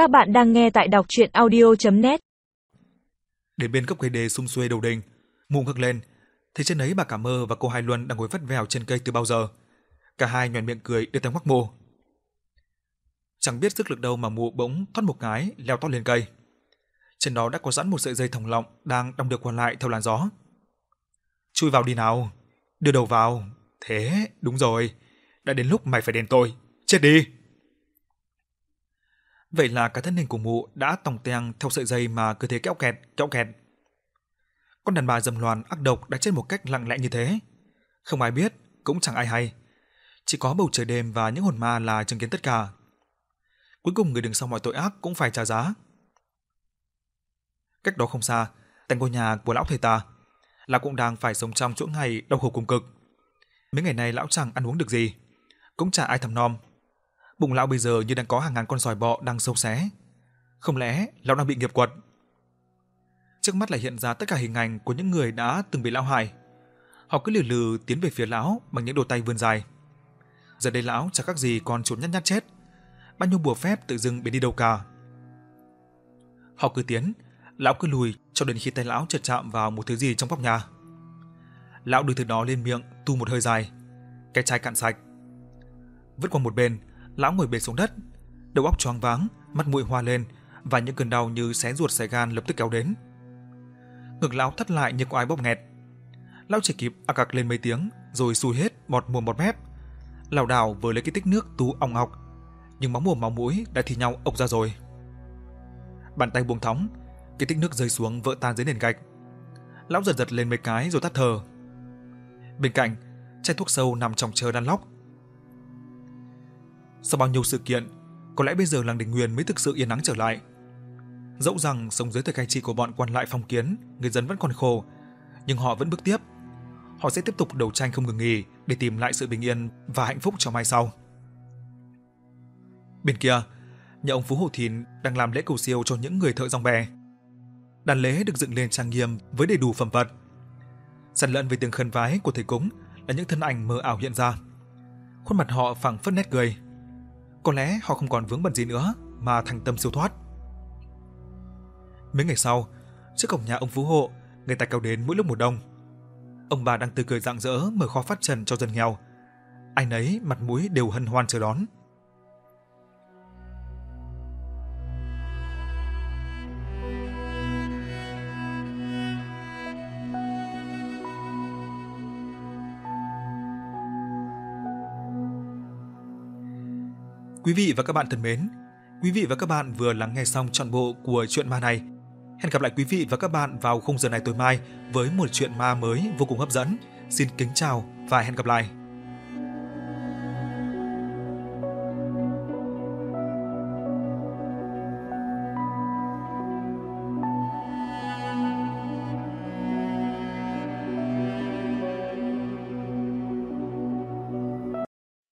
Các bạn đang nghe tại đọc chuyện audio.net Đến bên gốc cây đề xung xuê đầu đình, mụ ngước lên, thấy trên ấy bà Cả Mơ và cô Hai Luân đang ngồi vắt vẻo trên cây từ bao giờ. Cả hai nhoẻn miệng cười đưa tay ngoắc mồ. Chẳng biết sức lực đâu mà mụ bỗng thoát một cái leo tót lên cây. Trên đó đã có sẵn một sợi dây thòng lọng đang đong được qua lại theo làn gió. Chui vào đi nào, đưa đầu vào. Thế, đúng rồi, đã đến lúc mày phải đền tôi, chết đi. Vậy là cả thân hình của mụ đã tòng teng theo sợi dây mà cứ thế kéo kẹt, kéo kẹt. Con đàn bà dầm loạn ác độc đã chết một cách lặng lẽ như thế. Không ai biết, cũng chẳng ai hay. Chỉ có bầu trời đêm và những hồn ma là chứng kiến tất cả. Cuối cùng người đứng sau mọi tội ác cũng phải trả giá. Cách đó không xa, tại ngôi nhà của lão thầy ta, lão cũng đang phải sống trong chỗ ngày đau khổ cùng cực. Mấy ngày nay lão chẳng ăn uống được gì, cũng chả ai thầm nom. Bụng lão bây giờ như đang có hàng ngàn con sỏi bọ đang sâu xé. Không lẽ lão đang bị nghiệp quật? Trước mắt lại hiện ra tất cả hình ảnh của những người đã từng bị lão hại. Họ cứ lừ lừ tiến về phía lão bằng những đôi tay vươn dài. Giờ đây lão chẳng khác gì còn trốn nhát nhát chết. Bao nhiêu bùa phép tự dưng biến đi đâu cả. Họ cứ tiến, lão cứ lùi cho đến khi tay lão chợt chạm vào một thứ gì trong góc nhà. Lão đưa thứ đó lên miệng, tu một hơi dài. Cái chai cạn sạch. Vứt qua một bên, lão ngồi bệt xuống đất, đầu óc choáng váng, mắt mũi hoa lên và những cơn đau như xé ruột xé gan lập tức kéo đến. Ngực lão thắt lại như có ai bóp nghẹt. Lão chỉ kịp ạc ạc lên mấy tiếng rồi xui hết bọt mồm bọt mép. lão đảo vừa lấy cái tích nước tú ong ọc, nhưng máu mồm máu mũi đã thi nhau ộc ra rồi. Bàn tay buông thõng, cái tích nước rơi xuống vỡ tan dưới nền gạch. Lão giật giật lên mấy cái rồi tắt thở. Bên cạnh, chai thuốc sâu nằm trong chờ đan lóc. Sau bao nhiêu sự kiện, có lẽ bây giờ làng Đình Nguyên mới thực sự yên nắng trở lại. Dẫu rằng sống dưới thời cai trị của bọn quan lại phong kiến, người dân vẫn còn khổ, nhưng họ vẫn bước tiếp. Họ sẽ tiếp tục đấu tranh không ngừng nghỉ để tìm lại sự bình yên và hạnh phúc cho mai sau. Bên kia, nhà ông Phú hồ Thìn đang làm lễ cầu siêu cho những người thợ rong bè. Đàn lễ được dựng lên trang nghiêm với đầy đủ phẩm vật. Sẵn lẫn với tiếng khấn vái của thầy cúng là những thân ảnh mơ ảo hiện ra. Khuôn mặt họ phẳng phất nét cười. Có lẽ họ không còn vướng bận gì nữa mà thành tâm siêu thoát. Mấy ngày sau, trước cổng nhà ông Phú Hộ, người ta kéo đến mỗi lúc mùa đông. Ông bà đang tươi cười rạng rỡ mở kho phát trần cho dân nghèo. Ai nấy mặt mũi đều hân hoan chờ đón. Quý vị và các bạn thân mến, quý vị và các bạn vừa lắng nghe xong trọn bộ của chuyện ma này. Hẹn gặp lại quý vị và các bạn vào khung giờ này tối mai với một chuyện ma mới vô cùng hấp dẫn. Xin kính chào và hẹn gặp lại.